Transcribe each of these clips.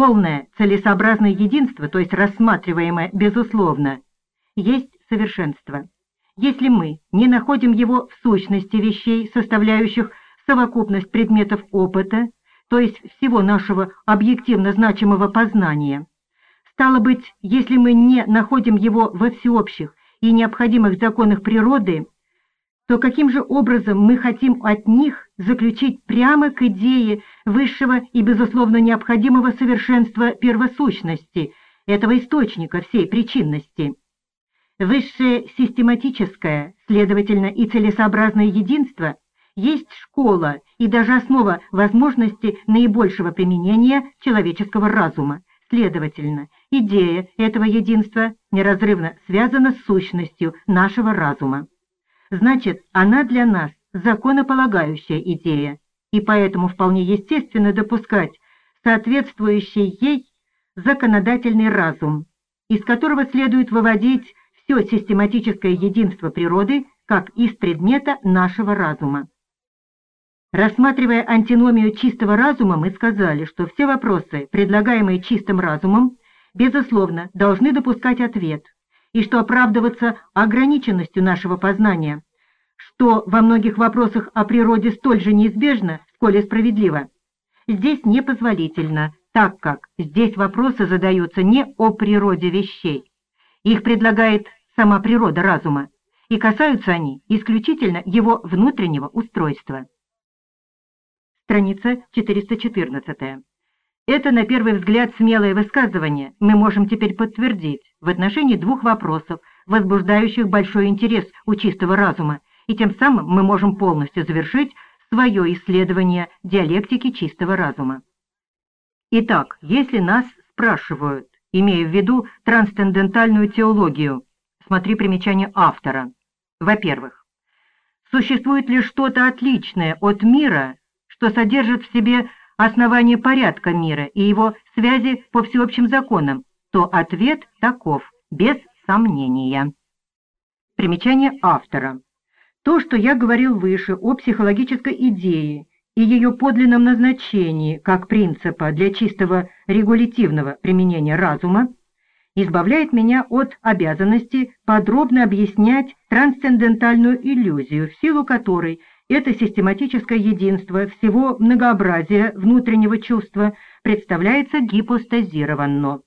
полное целесообразное единство, то есть рассматриваемое безусловно, есть совершенство. Если мы не находим его в сущности вещей, составляющих совокупность предметов опыта, то есть всего нашего объективно значимого познания, стало быть, если мы не находим его во всеобщих и необходимых законах природы, то каким же образом мы хотим от них заключить прямо к идее высшего и, безусловно, необходимого совершенства первосущности, этого источника всей причинности? Высшее систематическое, следовательно, и целесообразное единство есть школа и даже основа возможности наибольшего применения человеческого разума. Следовательно, идея этого единства неразрывно связана с сущностью нашего разума. Значит, она для нас законополагающая идея, и поэтому вполне естественно допускать соответствующий ей законодательный разум, из которого следует выводить все систематическое единство природы как из предмета нашего разума. Рассматривая антиномию чистого разума, мы сказали, что все вопросы, предлагаемые чистым разумом, безусловно, должны допускать ответ, и что оправдываться ограниченностью нашего познания, что во многих вопросах о природе столь же неизбежно, сколь и справедливо, здесь непозволительно, так как здесь вопросы задаются не о природе вещей. Их предлагает сама природа разума, и касаются они исключительно его внутреннего устройства. Страница 414. Это, на первый взгляд, смелое высказывание мы можем теперь подтвердить в отношении двух вопросов, возбуждающих большой интерес у чистого разума, и тем самым мы можем полностью завершить свое исследование диалектики чистого разума. Итак, если нас спрашивают, имея в виду трансцендентальную теологию, смотри примечание автора, во-первых, существует ли что-то отличное от мира, что содержит в себе основание порядка мира и его связи по всеобщим законам, то ответ таков, без сомнения. Примечание автора. То, что я говорил выше о психологической идее и ее подлинном назначении как принципа для чистого регулятивного применения разума, избавляет меня от обязанности подробно объяснять трансцендентальную иллюзию, в силу которой это систематическое единство всего многообразия внутреннего чувства представляется гипостазированно.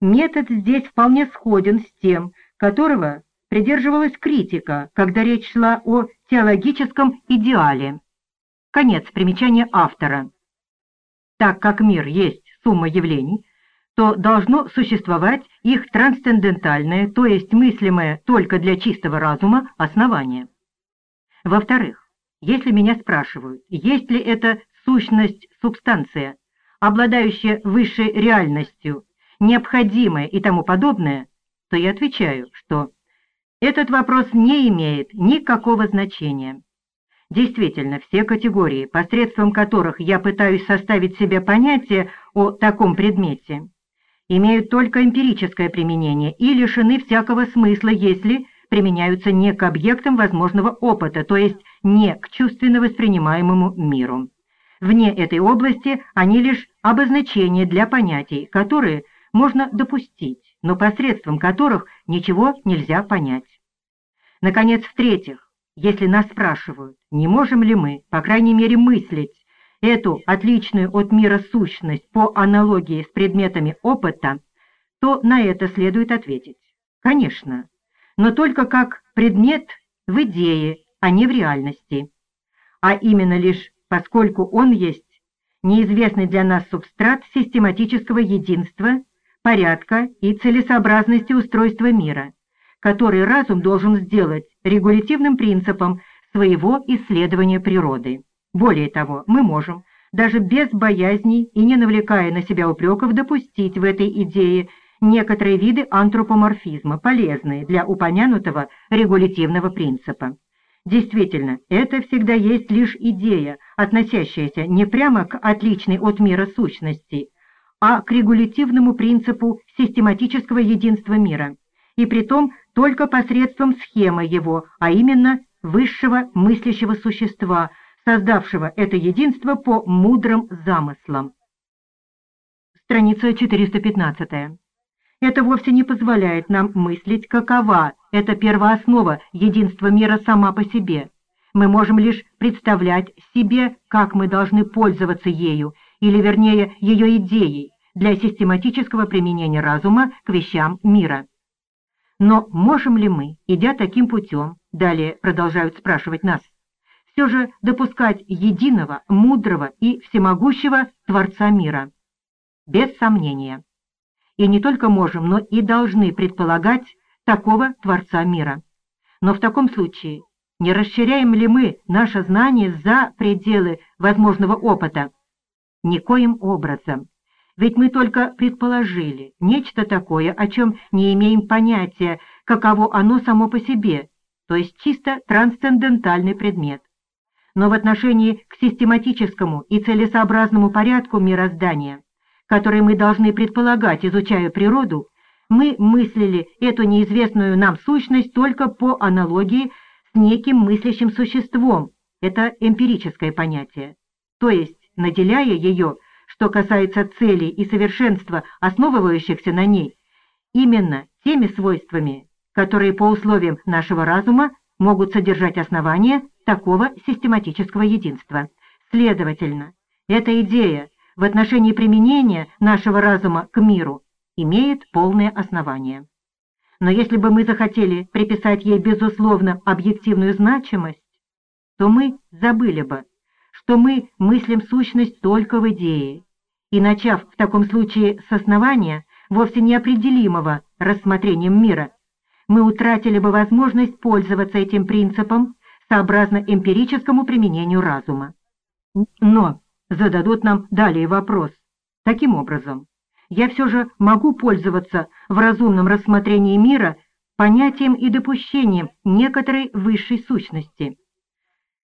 Метод здесь вполне сходен с тем, которого придерживалась критика, когда речь шла о теологическом идеале. Конец примечания автора. Так как мир есть сумма явлений, то должно существовать их трансцендентальное, то есть мыслимое только для чистого разума, основание. Во-вторых, если меня спрашивают, есть ли это сущность, субстанция, обладающая высшей реальностью, необходимая и тому подобное, то я отвечаю, что этот вопрос не имеет никакого значения. Действительно, все категории, посредством которых я пытаюсь составить себе понятие о таком предмете, имеют только эмпирическое применение и лишены всякого смысла, если применяются не к объектам возможного опыта, то есть не к чувственно воспринимаемому миру. Вне этой области они лишь обозначения для понятий, которые можно допустить, но посредством которых ничего нельзя понять. Наконец, в-третьих, если нас спрашивают, не можем ли мы, по крайней мере, мыслить эту отличную от мира сущность по аналогии с предметами опыта, то на это следует ответить. Конечно, но только как предмет в идее, а не в реальности. А именно лишь поскольку он есть неизвестный для нас субстрат систематического единства, порядка и целесообразности устройства мира, который разум должен сделать регулятивным принципом своего исследования природы. Более того, мы можем, даже без боязни и не навлекая на себя упреков, допустить в этой идее некоторые виды антропоморфизма, полезные для упомянутого регулятивного принципа. Действительно, это всегда есть лишь идея, относящаяся не прямо к отличной от мира сущности, а к регулятивному принципу систематического единства мира, и притом только посредством схемы его, а именно высшего мыслящего существа, создавшего это единство по мудрым замыслам. страница 415. Это вовсе не позволяет нам мыслить, какова эта первооснова единства мира сама по себе. Мы можем лишь представлять себе, как мы должны пользоваться ею, или вернее ее идеей, для систематического применения разума к вещам мира. Но можем ли мы, идя таким путем, далее продолжают спрашивать нас, все же допускать единого, мудрого и всемогущего Творца мира? Без сомнения. И не только можем, но и должны предполагать такого Творца мира. Но в таком случае не расширяем ли мы наше знание за пределы возможного опыта? Никоим образом. Ведь мы только предположили нечто такое, о чем не имеем понятия, каково оно само по себе, то есть чисто трансцендентальный предмет. Но в отношении к систематическому и целесообразному порядку мироздания, который мы должны предполагать, изучая природу, мы мыслили эту неизвестную нам сущность только по аналогии с неким мыслящим существом, это эмпирическое понятие, то есть наделяя ее – что касается целей и совершенства, основывающихся на ней, именно теми свойствами, которые по условиям нашего разума могут содержать основания такого систематического единства. Следовательно, эта идея в отношении применения нашего разума к миру имеет полное основание. Но если бы мы захотели приписать ей безусловно объективную значимость, то мы забыли бы, что мы мыслим сущность только в идее, и начав в таком случае с основания, вовсе неопределимого рассмотрением мира, мы утратили бы возможность пользоваться этим принципом сообразно эмпирическому применению разума. Но зададут нам далее вопрос. Таким образом, я все же могу пользоваться в разумном рассмотрении мира понятием и допущением некоторой высшей сущности –